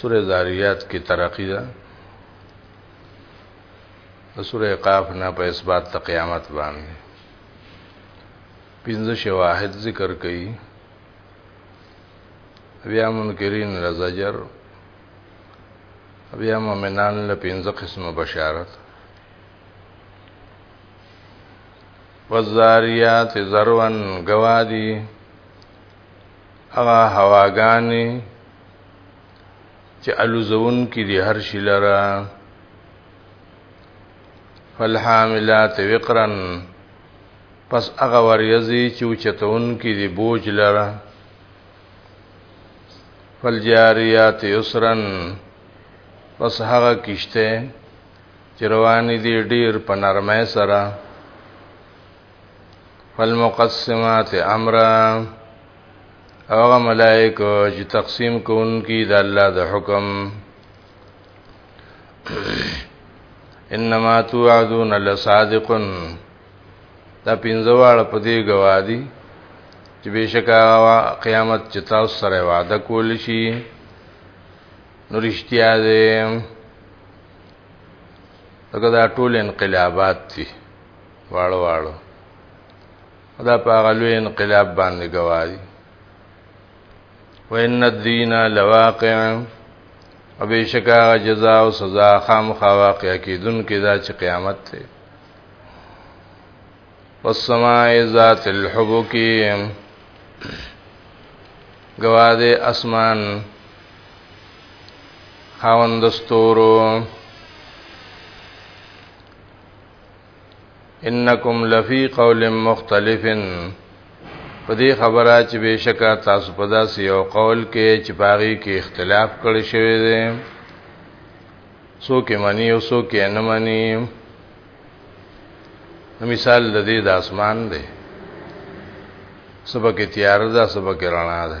سوره زاریات کې ترقی ده د سوره قاف نه په اثبات ته قیامت باندې پنځه شواهد ذکر کړي بیا منکرین لزجر بیا مؤمنان له پنځه قسمه بشارت والذاریات ذرون گوادی هغه هواګانې چې الوزون کې دي هر شي لره فالحاملات وقرا پس هغه وریځي چې چتون کې دي بوج لره فالجاریات یسرا پس هغه کشته چې روان دي ډیر په نرمه سره والمقسمات امرا هغه ملائکه چې تقسیم کوونکي د الله د حکم انما توعدون لصادق دا پنځواړه په دې گواهی چې بشکا قیامت چې تاسو سره وعده کول شي نو رښتیا دی دغه دا ټول انقلابات دي واړو واړو دا په هغه لوی انقلاب باندې گواهی وان الدین لواقع او بشکا جزاء او سزا خامخا واقع کیدون کې دا چې قیامت ته والسماء ذات الحبک گواده اسمان خاوند ستورو انکم لفی قول مختلف په دې خبره چې بشکا تاسو په داسې یو قول کې چې پاغي کې اختلاف کړی شوی دی څوک مانی او څوک نه مانی مثال د دې د اسمان دی سبا کې تیار ده سبا کې رڼا ده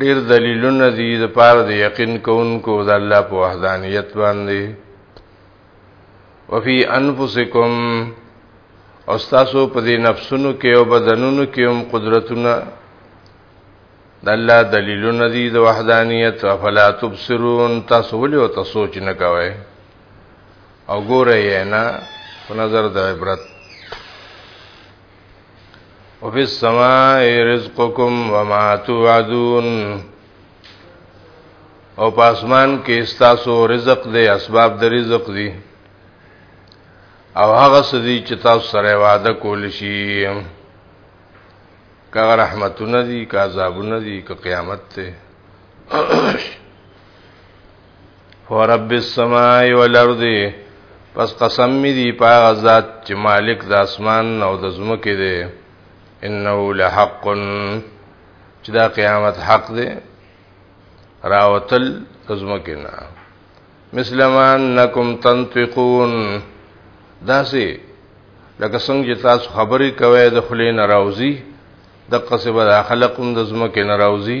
ډیر دلیلونه دي د پاره د یقین کوونکو د الله په وحدانیت باندې وفي انفسکم او تاسو په دې نفسونو کې او بدنونو کې هم قدرتونه د الله دلیلونه دي د وحدانیت افلا تبصرون تاسو ولې او تاسو سوچ نه کوئ او ګوره یې نه په نظر د عبرت وفي السماء رزقكم وما توعدون او په اسمان کې استاسو رزق دی اسباب د رزق دی او هغه سدي چې تاسو سره وعده کول شي که رحمتونه دي که عذابونه دي که قیامت ته ورب السماء والارض پس قسم می دی پاغه ذات چې مالک د اسمان او د زمکه دی انه لحق چې دا قیامت حق دی راوتل زمکه نه مسلمان نکم تنطقون داسې لکه څنګه چې تاسو خبرې کوي د خلې نه راوځي د قصبه د خلقم د زمکه نه راوځي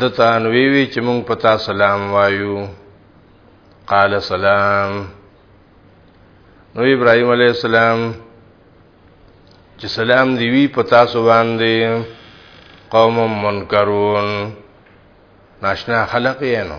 د تان وی وی چې مونږ پتا سلام وایو قال سلام نو ابراهيم عليه السلام چې سلام دی وی پتا سو باندې قوم منکرون ناشنا خلق یې نو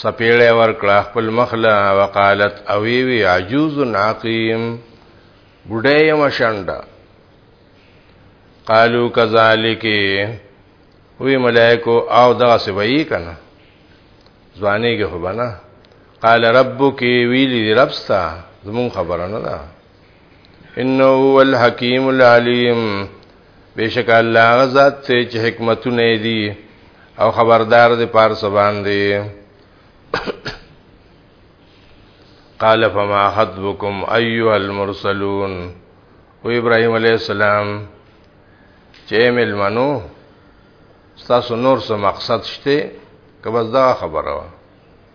څپېړه یې ورکړه خپل مخ له وقالت او وی وی عجوز عقیم بډای یم شنډه قالو کذالک وی ملائکو او دغه سوي کنه ځواني کې خو بنا قال ربک ویلی ربستا زمون خبره نه ده انه هو الحکیم العلیم بشک الله غزاد ته چې حکمتونه دي او خبردار دي پار سبان دي قال فما حدبكم ايها المرسلون و ابراهيم عليه السلام چې ملمنو تاسو نور څه مقصد شته که بس دا خبره وه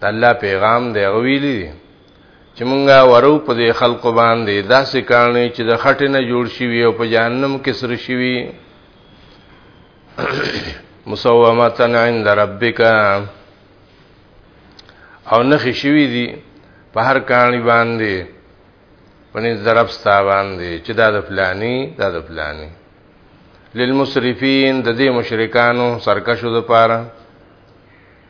د الله پیغام دی هغه ویلي دي چې مونږه ورو په دې خلکو باندې داسې کانې چې د خټې نه جوړ شوي او په جهنم کې سره شوي مسومتن عند ربک او نخې شوي دي په هر کانې باندې پنځ درب ستا باندې چې دا د فلانی دا د فلانی للمسرفین د دې مشرکانو سرکشو د پاره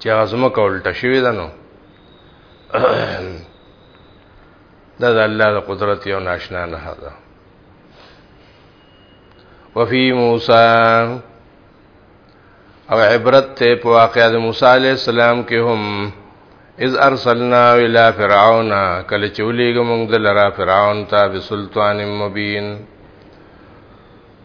چې هغه زمکه الټه شوې ده نو دا د الله د قدرت یو ناشنا نه ده وفي موسی او عبرت ته په واقعې د موسی علی السلام کې هم اذ ارسلنا الى فرعون کله چې ولېګم موږ د لرا فرعون ته بسلطان مبین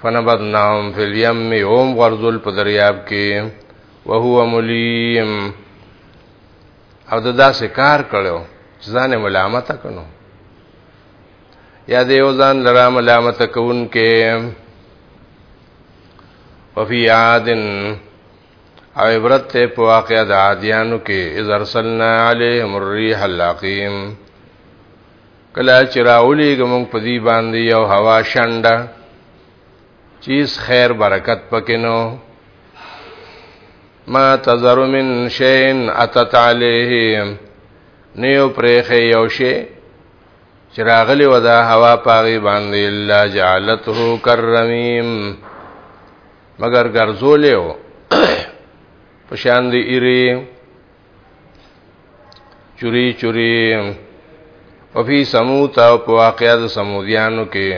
فنبذناهم فی الیم هم غرزل په دریاب کې وهو ملیم او دا داسې کار کړو چې ځان ملامت کړو یا د یو ځان لرا ملامت کوون کې وفي عادن او عبرت ته په واقع د عادیانو کې اذ ارسلنا علیهم الريح اللاقیم کله چې راولېږه مونږ په دې باندې یو هوا شنډه چیز خیر برکت پکې نو ما تذر من شین اتت علیه نیو پرېخې یو شی چې راغلی و دا هوا پاغي باندې الا جعلته کرمیم مگر ګرځولیو پشان دی ایری چوری چوری وفي سموت او په واقعات سمودیانو کې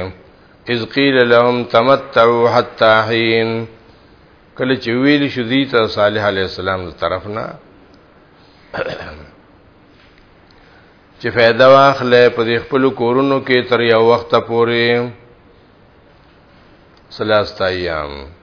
اذ قیل لهم تمتعوا حتا حين کله چې ویل شو دي ته صالح علی السلام تر طرف نه چې فایده واخلې په دې خپل کورونو کې تر یو وخت پورې سلاست ایام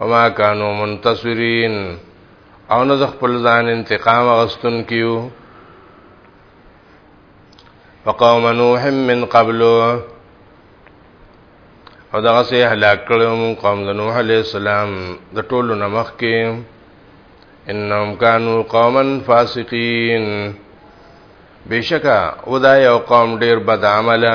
وما كانوا منتصرين او نه خپل ځان انتقام غستون کیو فقوم نوح من قبل او دغه سه هلاک کړو مون قوم د نوح علی السلام د ټولو نمخ کې انهم كانوا قوما فاسقين بشکا او دا یو قوم ډیر بد عمله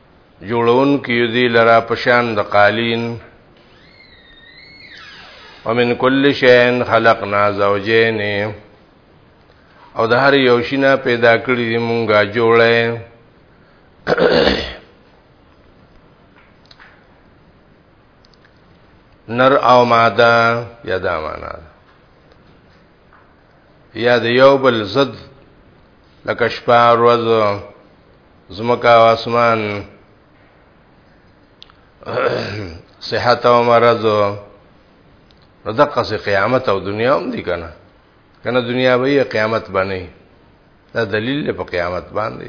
جوړون کیو دی لرا پشان د قالین ومن کل شین خلقنا زوجین او د هر یو شینا پیدا کړی دی مونږه جوړه نر او ماده یادا معنا یاد یو بل زد لکه شپه ورځ زمکا او اسمان صحت او مرض نو دغه سي قیامت او دنیا هم دي کنه کنه دنیا به قیامت باندې دا دلیل په قیامت باندې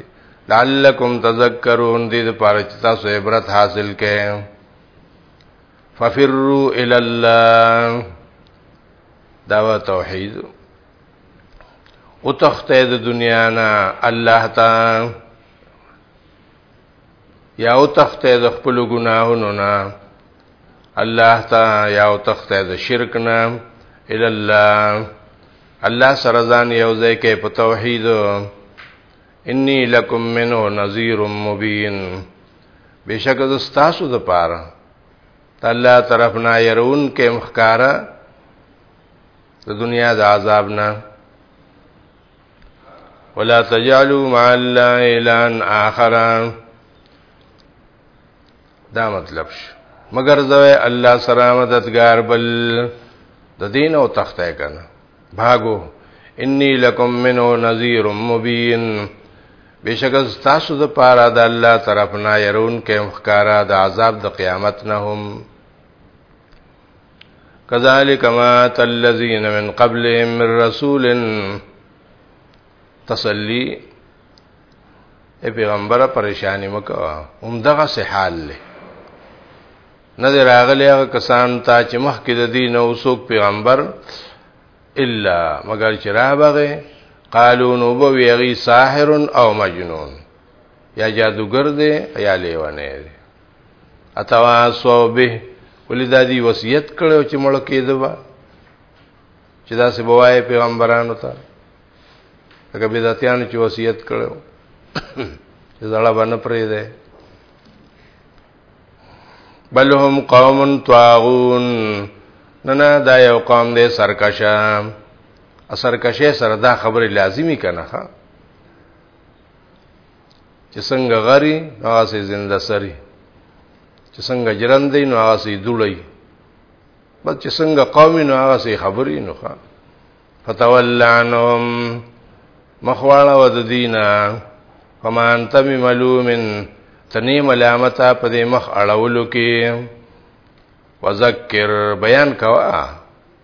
لعلکم تذکرون دې لپاره چې تاسو عبرت حاصل کړئ ففروا الى الله دا توحید او تخته د دنیا نه الله تا یا او تخته د خپل ګناهونو نه الله تا یا او تخته د شرک نه ال الله الله سره ځان یو ځای کې په توحید انی لکم منه نذیر مبین بشک د تاسو د پاره الله طرف نه يرون کې مخکارا د دنیا د عذاب نه ولا تجعلوا مع الله الا اخر دا مطلب شو مگر زوی الله سره مددگار بل د دین او تخته کنه بھاگو انی لکم منو نذیر مبین بشک تاسو د پاره د الله طرف نه يرون کې مخکارا د عذاب د قیامت نه هم كذلك ما الذين من قبلهم من رسول تسلی اے پیغمبره پریشانی مکوا هم دغه سه حال له نه دی راغلی هغه کسان ته چې مخکې د دین او څوک پیغمبر الا مگر چې را بغه قالو نو بو ویغی ساحر او مجنون یا جادوګر دی یا لیوانه دی اتواسو به ولدا دی وصیت کړو چې مړ کېدوا چې دا څه بوای پیغمبرانو ته هغه بدعتيان چې وصیت کړو چې زړه باندې پرې ده بل هم قوم طاغون نه نه دا یو قوم دی سرکشه سرکشه سره دا خبره لازمی کنه چې څنګه غری هغه سي زنده سری چې څنګه جرن دی نو هغه سي دړی بس چې څنګه قومي نو هغه سي خبري نو ښا فتولعنهم مخواړه ود دینا فما انت بملوم تنی ملامتا په دې مخ اړولو کې وذکر بیان کوا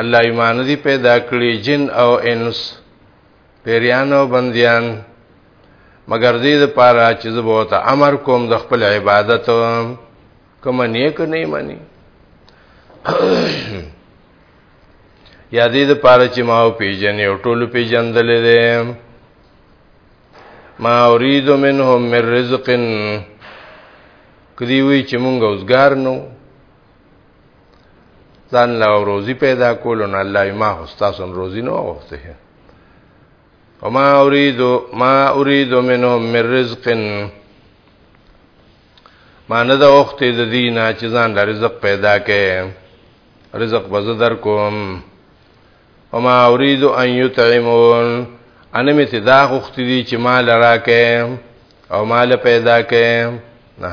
الله ایمان دی پیدا کړی جن او انس پیریان او بندیان مگر دې د پاره چې زه به ته امر کوم د خپل عبادت کوم نیک نه مانی یا دې د پاره چې ما او پیجنې او ټولو پیجندلې دې ما اريد منهم من رزق کدی وی چې مونږ اوسګار نو ځان له روزي پیدا کول نو الله ما استاسو روزي نه وغوښته وما اريد ما اريد منهم من رزق ما نه د وخت د دینه چې ځان له رزق پیدا کړي رزق بزدر کوم وما اريد ان يطعمون انا می تدا وخت دي چې مال راکې او مال پیدا کړي نه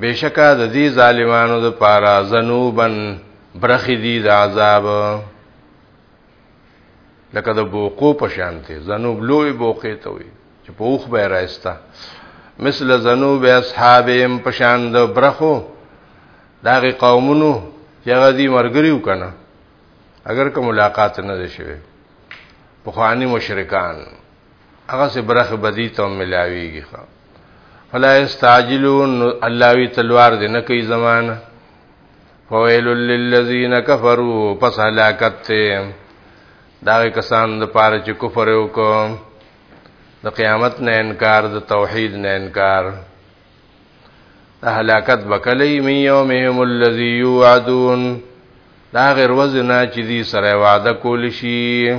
بېشکه د دې ظالمانو د پاره ذنوبن برخې دي د عذاب لکه د بوقو په شان ته ذنوب لوی بوقې ته وي چې په اوخ به راځتا مثل ذنوب اصحابهم په شان د برخو داغه قومونو چې هغه دي مرګريو کنه اگر که ملاقات نه شوه په خواني مشرکان هغه سه برخه بدی ته ملاویږي ښا فلا استعجلون الله وی تلوار دې نه کوي زمانہ فویل للذین کفروا پس هلاکت ته دا کسان د پاره چې کفر وکړ د قیامت نه انکار د توحید نه انکار د هلاکت بکلی می یومهم الذی یوعدون دا غیر وزنا چې دی سره وعده کول شي